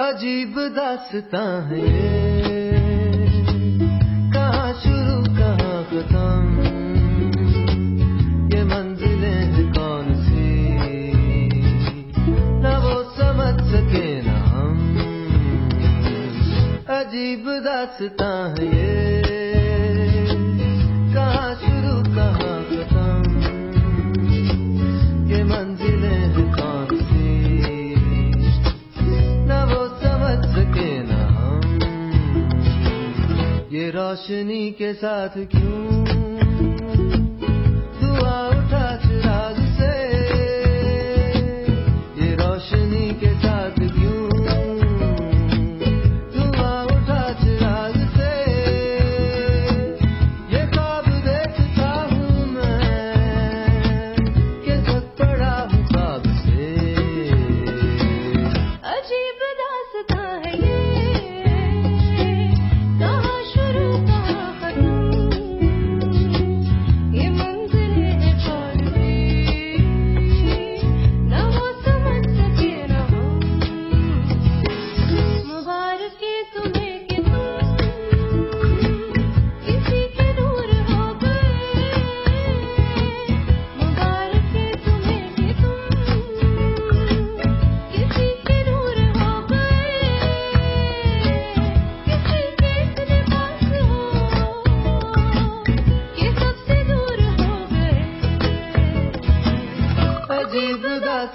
अजीब दासता है कहा शुरू, कहा खत्म? ये मंजिलें हैं कौन सी? ना वो समझ सके ना हम। अजीब दासता है ये। रोशनी के साथ क्यों?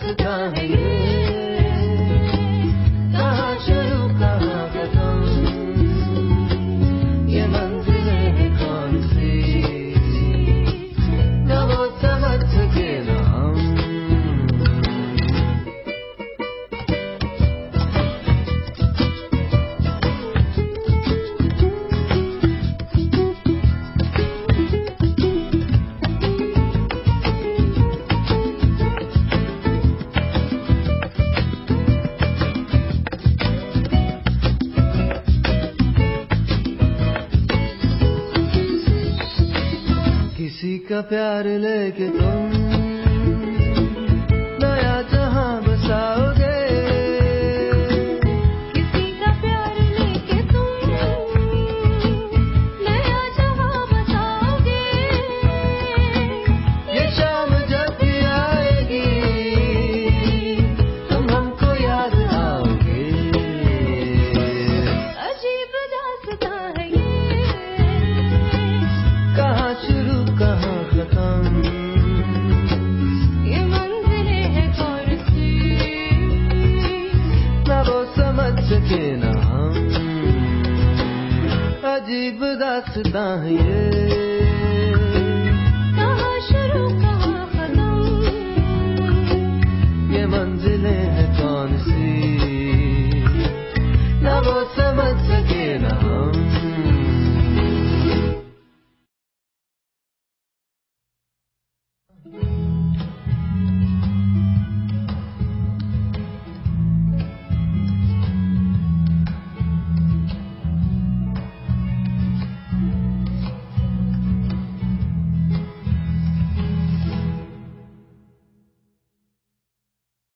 रखता है का प्यार लेके तुम अजीब दास्तां ये।